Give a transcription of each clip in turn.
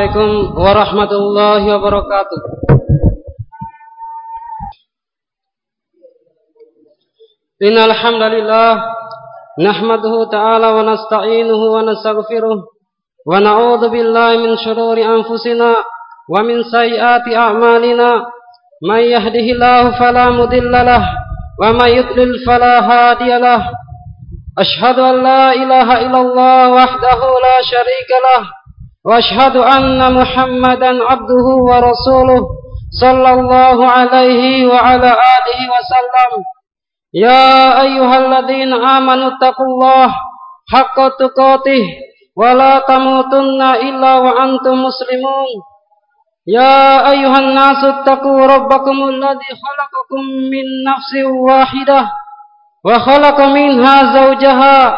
Assalamualaikum warahmatullahi wabarakatuh. Innal hamdalillah nahmaduhu ta'ala wa nasta'inuhu wa nastaghfiruh wa na'udzu billahi min shururi anfusina wa min sayyiati a'malina. May yahdihillahu fala mudilla lahu wa may yudlil fala hadiya lahu ashhadu an la ilaha illallah wahdahu la sharika lahu واشهد ان محمدا عبده ورسوله صلى الله عليه وعلى اله وسلم يا ايها الذين امنوا اتقوا الله حق تقاته ولا تموتن الا وانتم مسلمون يا ايها الناس اتقوا ربكم الذي خلقكم من نفس واحده وخلق منها زوجها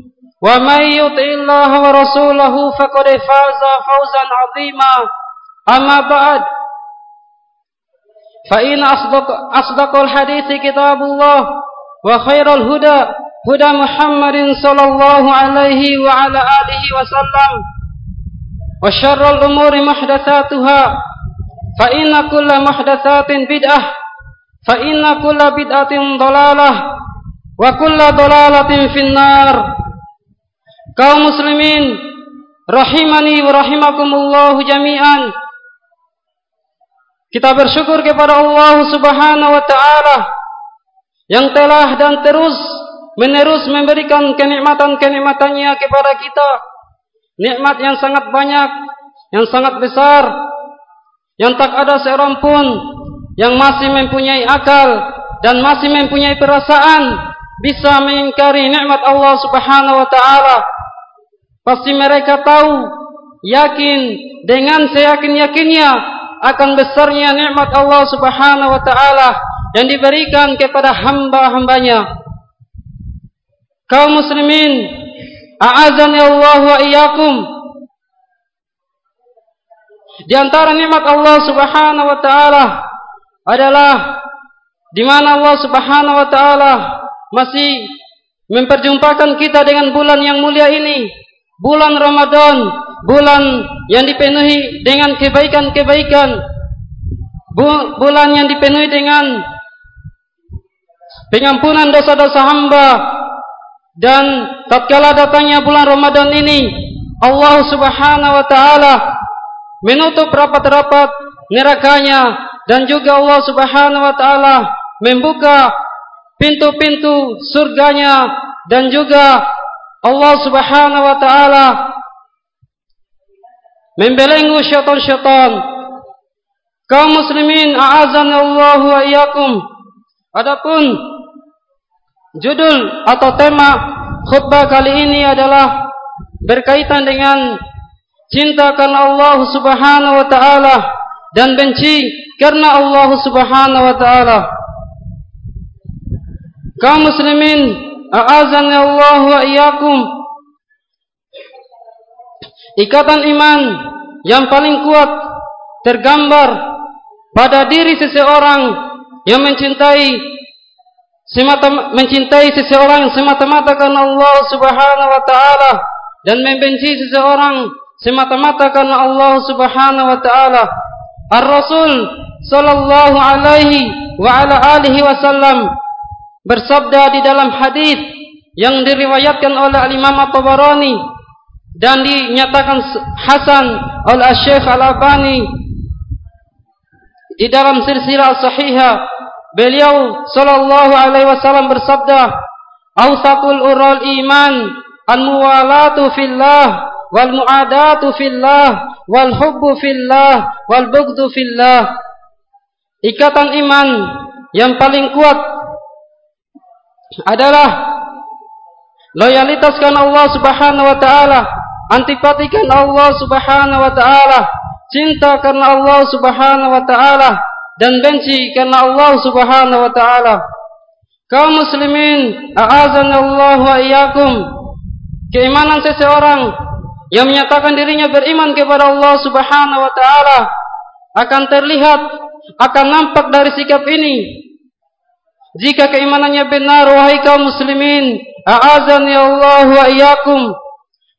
ومن يطع الله ورسوله فقد فاز فوزا عظيما أما بعد فإن أصدق, أصدق الحديث كتاب الله وخير الهدى هدى محمد صلى الله عليه وعلى آله وسلم وشر الأمور محدثاتها فإن كل محدثات بدعة فإن كل بدعة ضلالة وكل ضلالة في النار kaum muslimin rahimani wa rahimakumullah jami'an. Kita bersyukur kepada Allah Subhanahu wa taala yang telah dan terus menerus memberikan kenikmatan-kenikmatannya kepada kita. Nikmat yang sangat banyak yang sangat besar yang tak ada seorang pun yang masih mempunyai akal dan masih mempunyai perasaan bisa mengingkari nikmat Allah Subhanahu wa taala Pasti mereka tahu, yakin dengan seyakin-yakinnya akan besarnya nikmat Allah Subhanahu wa taala yang diberikan kepada hamba-hambanya. Kaum muslimin, a'azani Allah wa iyyakum. Di antara nikmat Allah Subhanahu wa taala adalah di mana Allah Subhanahu wa taala masih memperjumpakan kita dengan bulan yang mulia ini. Bulan Ramadan, bulan yang dipenuhi dengan kebaikan-kebaikan, bulan yang dipenuhi dengan pengampunan dosa-dosa hamba. Dan tatkala datangnya bulan Ramadan ini Allah Subhanahu wa taala menutup rapat-rapat nerakanya. Dan juga Allah Subhanahu wa taala membuka pintu-pintu surganya dan juga Allah Subhanahu wa taala membelenggu syaitan-syaitan. Kaum muslimin Allah wa iyyakum. Adapun judul atau tema khutbah kali ini adalah berkaitan dengan cinta karena Allah Subhanahu wa taala dan benci karena Allah Subhanahu wa taala. Kaum muslimin A'azani Allah wa iyyakum. Ikatan iman yang paling kuat tergambar pada diri seseorang yang mencintai semata mencintai seseorang semata-mata karena Allah Subhanahu wa taala dan membenci seseorang semata-mata karena Allah Subhanahu wa taala. Ar-Rasul sallallahu alaihi wa ala alihi wasallam bersabda di dalam hadis yang diriwayatkan oleh Imam At-Tabarani dan dinyatakan hasan oleh Syekh Al-Albani di dalam silsilah sahihah beliau sallallahu alaihi wasallam bersabda awsaqul ural iman al-muwalatu fillah wal muadatu fillah wal hubbu fillah wal bughdu fillah. Ikatan iman yang paling kuat adalah loyalitas karena Allah Subhanahu wa taala, antipati karena Allah Subhanahu wa taala, cinta karena Allah Subhanahu wa taala dan benci karena Allah Subhanahu wa taala. Kaum muslimin, a'azanallahu wa iyyakum. Keimanan seseorang yang menyatakan dirinya beriman kepada Allah Subhanahu wa taala akan terlihat akan nampak dari sikap ini. Jika keimanannya benar wahai kaum muslimin, a'azani Allah wa iyyakum,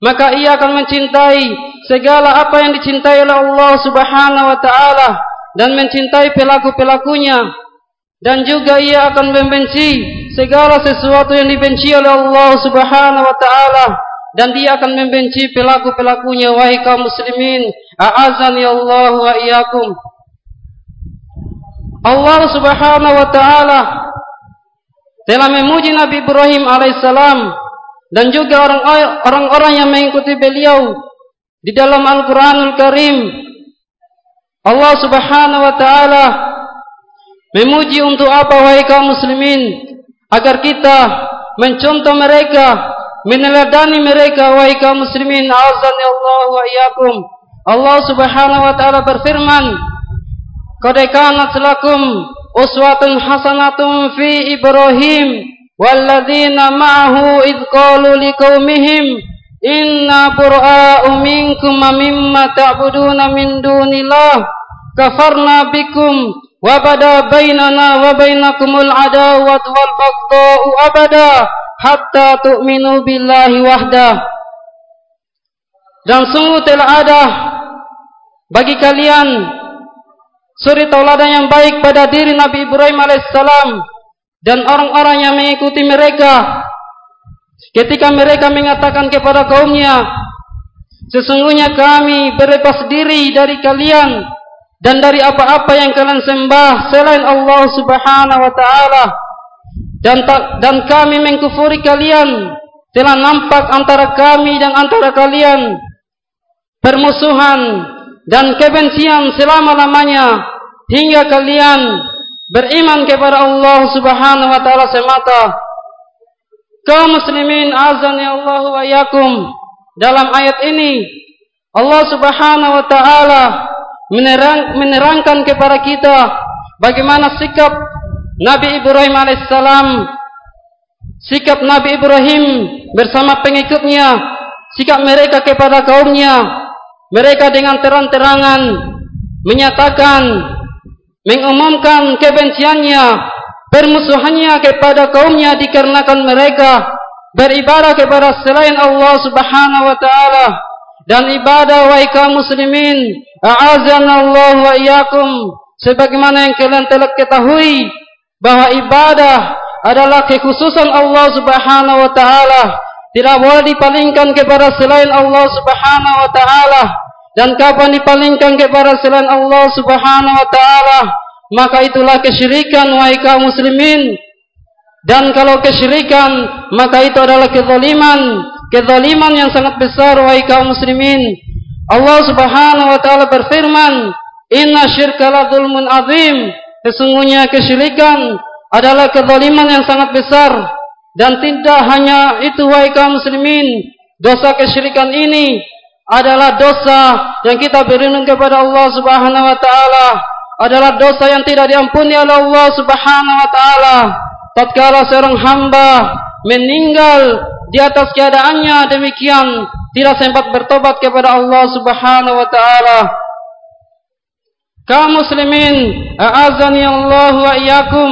maka ia akan mencintai segala apa yang dicintai oleh Allah Subhanahu wa taala dan mencintai pelaku-pelakunya. Dan juga ia akan membenci segala sesuatu yang dibenci oleh Allah Subhanahu wa taala dan dia akan membenci pelaku-pelakunya. Wahai kaum muslimin a'azani Allah wa iyyakum. Allah Subhanahu wa taala telah memuji Nabi Ibrahim alaihissalam dan juga orang-orang yang mengikuti beliau di dalam Al-Qur'anul Karim Allah Subhanahu wa taala Memuji untuk apa wahai kaum muslimin agar kita mencontoh mereka, meneladani mereka wahai kaum muslimin. Azani Allah wa iyyakum. Allah Subhanahu wa taala berfirman, "Qad lakum uswatun hasanatun fi Ibrahim walladzina ma'ahu id qalu liqaumihim inna bura'a minkum mimma ta'buduna min dunillah kafarna bikum wa bada bainana wa bainakumul adawatu wal baghdha'u abada hatta tu'minu billahi wahda. Dan sungguh telah ada bagi kalian suri tauladan yang baik pada diri Nabi Ibrahim alaihissalam dan orang-orang yang mengikuti mereka. Ketika mereka mengatakan kepada kaumnya sesungguhnya kami berlepas diri dari kalian dan dari apa-apa yang kalian sembah selain Allah Subhanahu wa taala dan dan kami mengkufuri kalian telah nampak antara kami dan antara kalian permusuhan dan kebencian selama-lamanya hingga kalian beriman kepada Allah Subhanahu wa taala semata kaum muslimin azani Allah wa yakum dalam ayat ini Allah Subhanahu wa taala menerang, menerangkan kepada kita bagaimana sikap Nabi Ibrahim alaihissalam, sikap Nabi Ibrahim bersama pengikutnya, sikap mereka kepada kaumnya, mereka dengan terang-terangan menyatakan, mengumumkan kebenciannya, permusuhannya kepada kaumnya dikarenakan mereka beribadah kepada selain Allah Subhanahu wa taala. Dan ibadah wahai kaum muslimin a'azanallahu wa iyyakum sebagaimana yang kalian telah ketahui bahwa ibadah adalah kekhususan Allah Subhanahu wa taala. Tidak boleh dipalingkan kepada selain Allah Subhanahu wa taala dan kapan dipalingkan kepada selain Allah Subhanahu wa taala maka itulah kesyirikan wahai kaum muslimin dan kalau kesyirikan maka itu adalah kezaliman kezaliman yang sangat besar wahai kaum muslimin. Allah Subhanahu wa taala berfirman, "Inna syirka la dzulmun azim." Sesungguhnya kesyirikan adalah kezaliman yang sangat besar dan tidak hanya itu wahai kaum muslimin, dosa kesyirikan ini adalah dosa yang kita berlindung kepada Allah Subhanahu wa taala adalah dosa yang tidak diampuni oleh Allah Subhanahu wa taala tatkala seorang hamba meninggal di atas keadaannya demikian tidak sempat bertobat kepada Allah Subhanahu wa taala. Kaum muslimin, a'azani Allah wa iyyakum.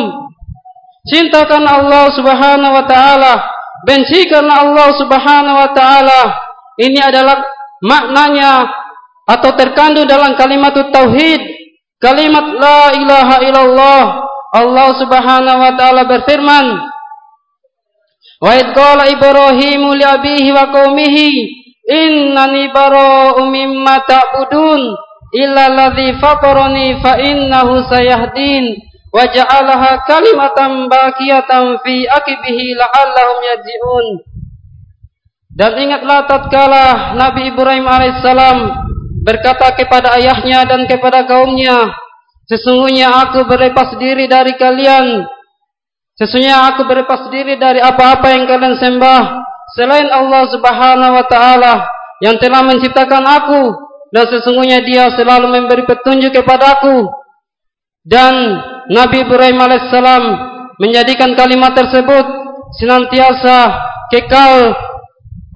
Cintakan Allah Subhanahu wa taala, benci karena Allah Subhanahu wa taala. Ini adalah maknanya atau terkandung dalam kalimat tauhid, kalimat la ilaha illallah. Allah Subhanahu wa taala berfirman, Wa id qala Ibrahimu li abihi wa qaumihi innani bara'u mimma ta'budun illa alladhi fatarani fa innahu sayahdin wa ja'alaha kalimatan baqiyatan fi akibihi la'allahum yarji'un Dan ingatlah tatkala Nabi Ibrahim alaihissalam berkata kepada ayahnya dan kepada kaumnya Sesungguhnya aku berlepas diri dari kalian. Sesungguhnya aku berlepas diri dari apa-apa yang kalian sembah selain Allah Subhanahu wa taala yang telah menciptakan aku. Dan sesungguhnya Dia selalu memberi petunjuk kepadaku dan Nabi Ibrahim alaihissalam menjadikan kalimat tersebut senantiasa kekal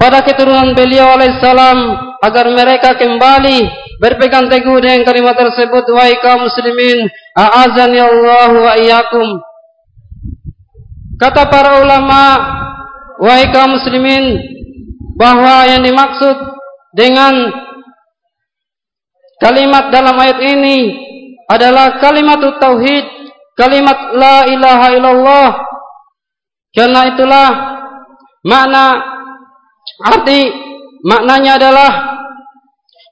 pada keturunan beliau alaihissalam agar mereka kembali berpegang teguh dengan kalimat tersebut wahai kaum muslimin a'azani Allah wa iyyakum. Kata para ulama wahai kaum muslimin bahwa yang dimaksud dengan kalimat dalam ayat ini adalah kalimat tauhid kalimat la ilaha illallah. Karena itulah makna arti maknanya adalah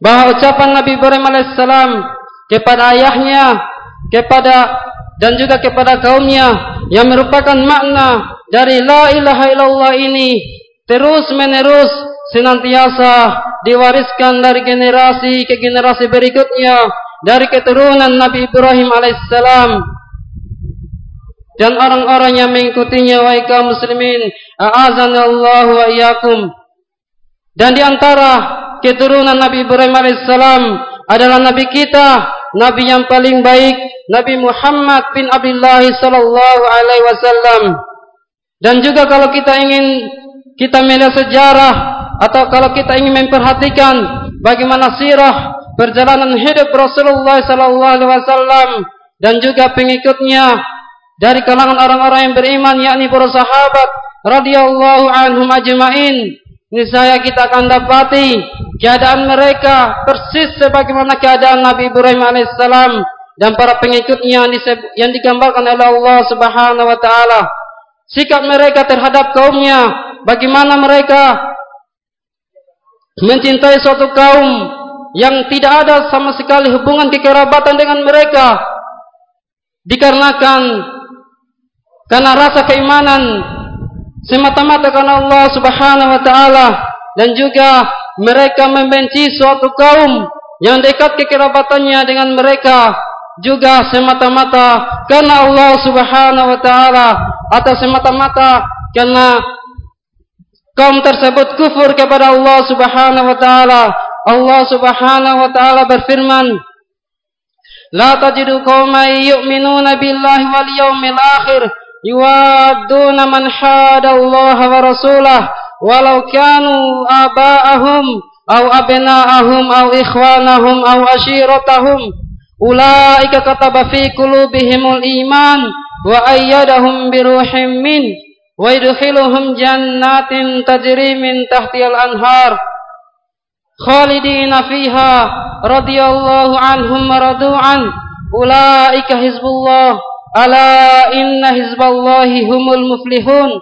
bahwa ucapan Nabi Ibrahim alaihissalam kepada ayahnya kepada dan juga kepada kaumnya yang merupakan makna dari la ilaha illallah ini terus menerus senantiasa diwariskan dari generasi ke generasi berikutnya dari keturunan Nabi Ibrahim alaihissalam. Dan orang-orang yang mengikutinya wahai kaum muslimin a'azanallahu wa iyyakum dan di antara keturunan Nabi Ibrahim alaihissalam adalah nabi kita nabi yang paling baik Nabi Muhammad bin Abdullah sallallahu alaihi wasallam. Dan juga kalau kita ingin kita melihat sejarah atau kalau kita ingin memperhatikan bagaimana sirah perjalanan hidup Rasulullah sallallahu alaihi wasallam dan juga pengikutnya dari kalangan orang-orang yang beriman yakni para sahabat radhiyallahu anhum ajmain niscaya kita akan dapati keadaan mereka persis sebagaimana keadaan Nabi Ibrahim alaihissalam dan para pengikutnya yang digambarkan oleh Allah Subhanahu wa taala. Sikap mereka terhadap kaumnya bagaimana mereka mencintai suatu kaum yang tidak ada sama sekali hubungan kekerabatan dengan mereka dikarenakan karena rasa keimanan semata-mata karena Allah Subhanahu wa taala dan juga mereka membenci suatu kaum yang dekat kekerabatannya dengan mereka juga semata-mata karena Allah Subhanahu wa taala atau semata-mata karena kaum tersebut kufur kepada Allah Subhanahu wa taala. Allah Subhanahu wa taala berfirman La tajidu qauman yu'minuna billahi wal yawmil akhir yuwadduna man hadallaha wa rasulah walau kanu aba'ahum aw abna'ahum aw ikhwanahum aw ashiratahum. Ulaika kataba fi qulubihimul iman wa ayyadahum bi ruhim min wa yudkhiluhum jannatin tajri min tahtihal anhar. Khalidina fiha radhiyallahu anhum radu'an. Ulaika hizbullah. Ala inna hizballahi humul muflihun.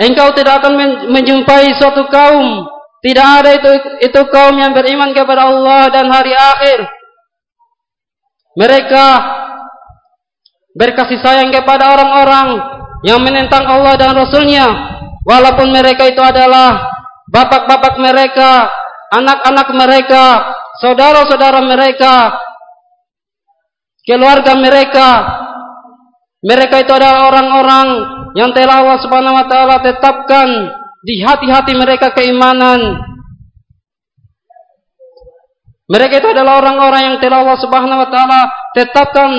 Engkau tidak akan menjumpai suatu kaum. Tidak ada itu, itu kaum yang beriman kepada Allah dan hari akhir. Mereka berkasih sayang kepada orang-orang yang menentang Allah dan Rasulnya. Walaupun mereka itu adalah bapak-bapak mereka, anak-anak mereka, saudara-saudara mereka, keluarga mereka. Mereka itu adalah orang-orang yang telah Allah Subhanahu wa taala tetapkan di hati-hati mereka keimanan. Mereka itu adalah orang-orang yang telah Allah Subhanahu wa taala tetapkan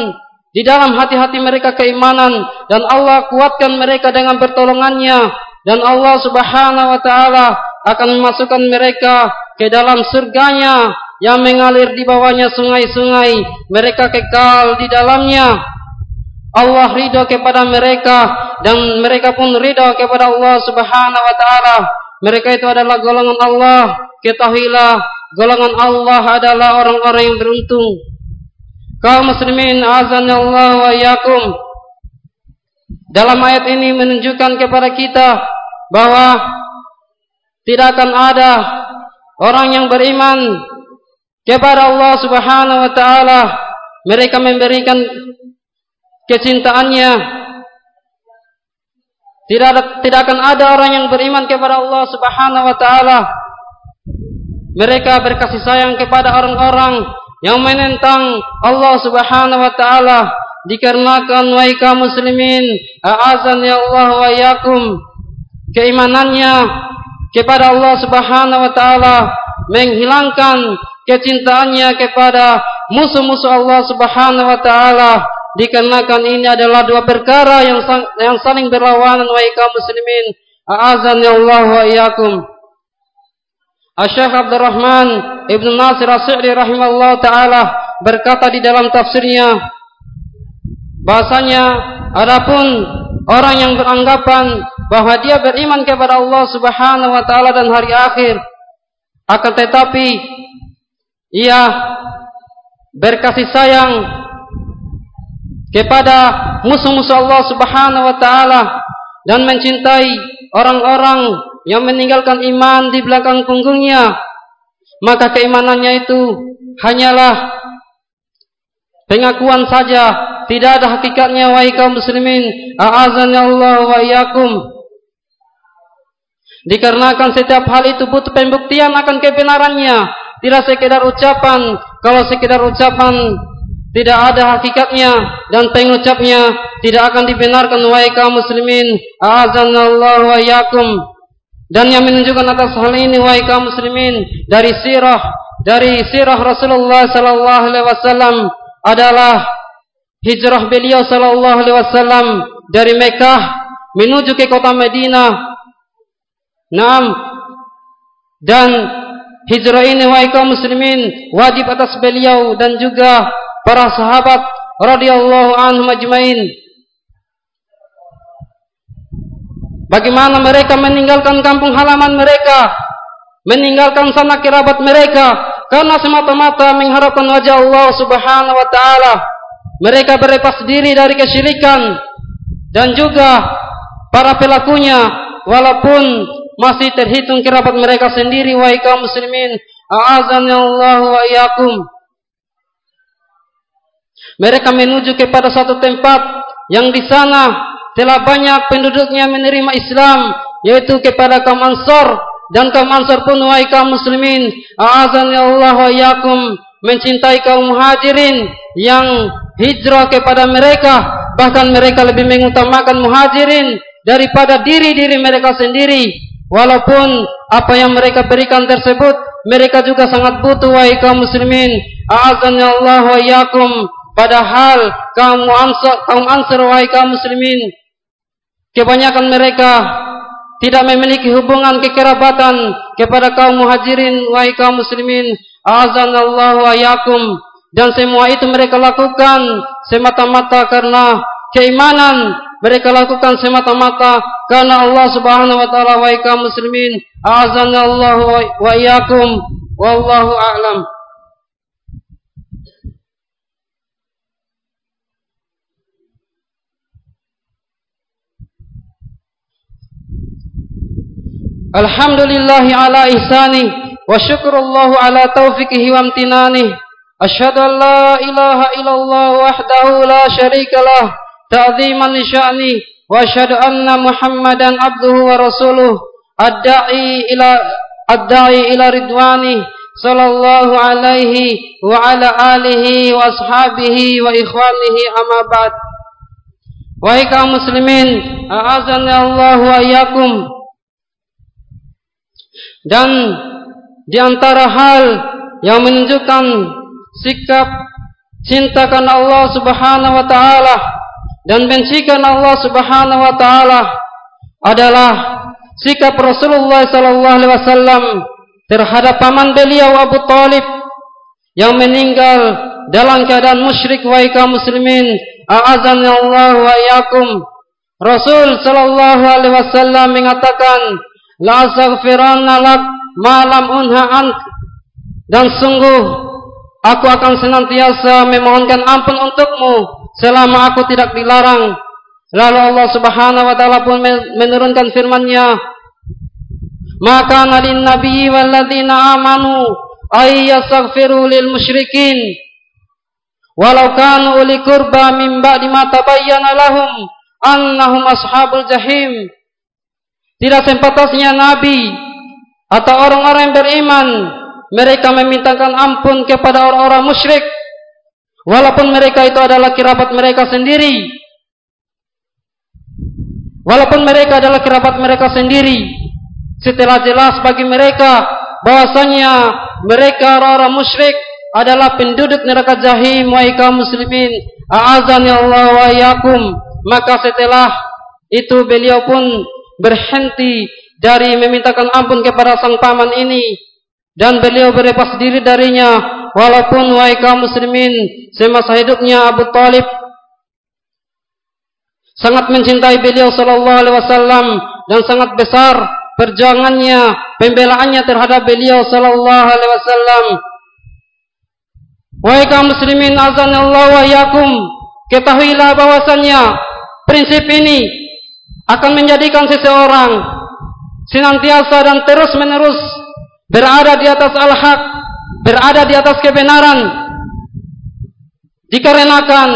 di dalam hati-hati mereka keimanan. Dan Allah kuatkan mereka dengan pertolongannya. Dan Allah Subhanahu wa taala akan memasukkan mereka ke dalam surganya yang mengalir di bawahnya sungai-sungai mereka kekal di dalamnya. Allah ridha kepada mereka dan mereka pun ridha kepada Allah Subhanahu wa taala. Mereka itu adalah golongan Allah. Ketahuilah golongan Allah adalah orang-orang yang beruntung. Kaum muslimin azanallahu wa yakum dalam ayat ini menunjukkan kepada kita bahwa tidak akan ada orang yang beriman kepada Allah Subhanahu wa taala mereka memberikan kecintaannya. Tidak ada, tidak akan ada orang yang beriman kepada Allah Subhanahu wa taala. Mereka berkasih sayang kepada orang-orang yang menentang Allah Subhanahu wa taala. Dikarenakan wahai kaum muslimin a'azan ya Allah wa yakum keimanannya kepada Allah Subhanahu wa taala menghilangkan kecintaannya kepada musuh-musuh Allah Subhanahu wa taala. Dikarenakan ini adalah dua perkara yang yang saling berlawanan wahai kaum muslimin. A'azani Allah wa iyyakum. Asy-Syaikh Abdurrahman Ibn Nasir As-Sa'di rahimahullah taala berkata di dalam tafsirnya bahasanya adapun orang yang beranggapan bahwa dia beriman kepada Allah Subhanahu wa taala dan hari akhir akan tetapi ia berkasih sayang kepada musuh-musuh Allah Subhanahu wa taala dan mencintai orang-orang yang meninggalkan iman di belakang punggungnya. Maka keimanannya itu hanyalah pengakuan saja. Tidak ada hakikatnya wahai kaum muslimin. Allah wa iyyakum. Dikarenakan setiap hal itu butuh pembuktian akan kebenarannya tidak sekedar ucapan kalau sekedar ucapan tidak ada hakikatnya dan pengucapnya tidak akan dibenarkan wahai kaum muslimin a'azanallahu wa iyyakum dan yang menunjukkan atas hal ini wahai kaum muslimin dari sirah dari sirah Rasulullah sallallahu alaihi wasallam adalah hijrah beliau sallallahu alaihi wasallam dari Mekah menuju ke kota Madinah. Naam. Dan hijrah ini wahai kaum muslimin wajib atas beliau dan juga para sahabat radhiyallahu anhum ajmain. Bagaimana mereka meninggalkan kampung halaman mereka, meninggalkan sanak kerabat mereka karena semata-mata mengharapkan wajah Allah Subhanahu wa taala mereka berlepas diri dari kesyirikan dan juga para pelakunya walaupun masih terhitung kerabat mereka sendiri wahai kaum muslimin. A'azani Allah wa iyyakum. Mereka menuju kepada satu tempat yang di sana telah banyak penduduknya menerima Islam yaitu kepada kaum Ansar. Dan kaum Ansar pun wahai kaum muslimin a'azani Allah wa iyyakum mencintai kaum muhajirin yang hijrah kepada mereka. Bahkan mereka lebih mengutamakan muhajirin daripada diri-diri mereka sendiri walaupun apa yang mereka berikan tersebut mereka juga sangat butuh wahai kaum muslimin. A'azani Allah wa iyyakum. Padahal kaum ansar kaum ansar wahai kaum muslimin kebanyakan mereka tidak memiliki hubungan kekerabatan kepada kaum muhajirin wahai kaum muslimin. Azanallahu ayakum dan semua itu mereka lakukan semata-mata karena keimanan mereka lakukan semata-mata karena Allah Subhanahu wa taala wa ikam muslimin azan Allah wa iyyakum. Wallahu a'lam. Alhamdulillahi ala ihsani wa syukrullahu ala taufiqihi wa amtinani. Asyhadu an ilaha illallah wahdahu la syarikalah ta'ziman sya'ni wa syahadu anna Muhammadan abduhu wa rasuluh adda'i ila adda'i ila ridwani sallallahu alaihi wa ala alihi wa ashabihi wa ikhwanihi amma ba'd wa kaum muslimin, a'azana Allahu wa iyyakum. Dan di antara hal yang menunjukkan sikap cintakan Allah Subhanahu wa taala dan benci karena Allah Subhanahu wa taala adalah sikap Rasulullah sallallahu alaihi wasallam terhadap paman beliau Abu Talib yang meninggal dalam keadaan musyrik wa kaum muslimin. A'azani Allah wa iyyakum. Rasul sallallahu alaihi wasallam mengatakan la astaghfiranna lak malam unha ant dan sungguh aku akan senantiasa memohonkan ampun untukmu selama aku tidak dilarang lalu Allah Subhanahu wa taala pun menurunkan firman-Nya maka nalin nabi walladzina amanu ay yastaghfiru lil musyrikin. Walau kanu uli qurba min ba'di ma tabayyana lahum annahum ashabul jahim. Tidak sempatasnya nabi atau orang-orang yang beriman mereka memintakan ampun kepada orang-orang musyrik walaupun mereka itu adalah kerabat mereka sendiri. Walaupun mereka adalah kerabat mereka sendiri. Setelah jelas bagi mereka bahwasanya mereka orang-orang musyrik adalah penduduk neraka jahim wahai kaum muslimin. A'azani Allah wa yakum maka setelah itu beliau pun berhenti dari memintakan ampun kepada sang paman ini. Dan beliau berlepas diri darinya walaupun wahai kaum muslimin semasa hidupnya Abu Talib sangat mencintai beliau sallallahu alaihi wasallam dan sangat besar perjuangannya pembelaannya terhadap beliau sallallahu alaihi wasallam. Wahai kaum muslimin azanallahu wa yakum, ketahuilah bahwasannya prinsip ini akan menjadikan seseorang senantiasa dan terus-menerus berada di atas al-haq, berada di atas kebenaran. Dikarenakan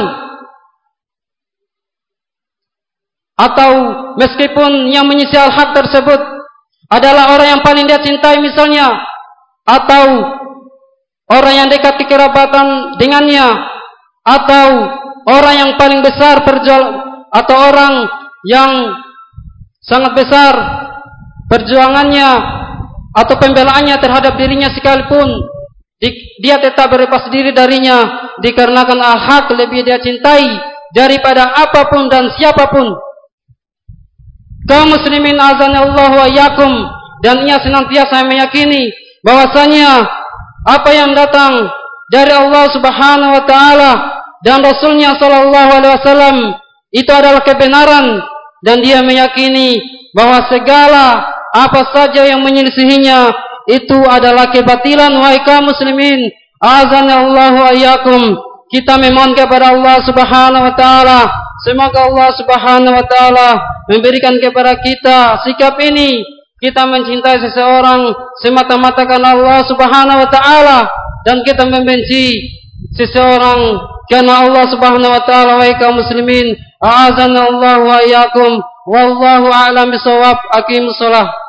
atau meskipun yang menyisi al-haq tersebut adalah orang yang paling dia cintai misalnya atau orang yang dekat kerabatan dengannya atau orang yang paling besar perjuangan atau orang yang sangat besar perjuangannya atau pembelaannya terhadap dirinya sekalipun dia tetap berlepas diri darinya dikarenakan al-haq lebih dia cintai daripada apa pun dan siapa pun. Kaum muslimin azanallahu wa yakum dan ia senantiasa meyakini bahwasanya apa yang datang dari Allah Subhanahu wa taala dan Rasulnya sallallahu alaihi wasallam itu adalah kebenaran dan dia meyakini bahwa segala apa saja yang menyelisihinya itu adalah kebatilan wahai kaum muslimin. Azanallahu ayyakum. Kita memohon kepada Allah Subhanahu wa taala. Semoga Allah Subhanahu wa taala memberikan kepada kita sikap ini. Kita mencintai seseorang semata-mata karena Allah Subhanahu wa taala. Dan kita membenci seseorang karena Allah Subhanahu wa taala wa kaum muslimin. A'azana Allah wa iyyakum wallahu a'lam bisawab aqimus shalah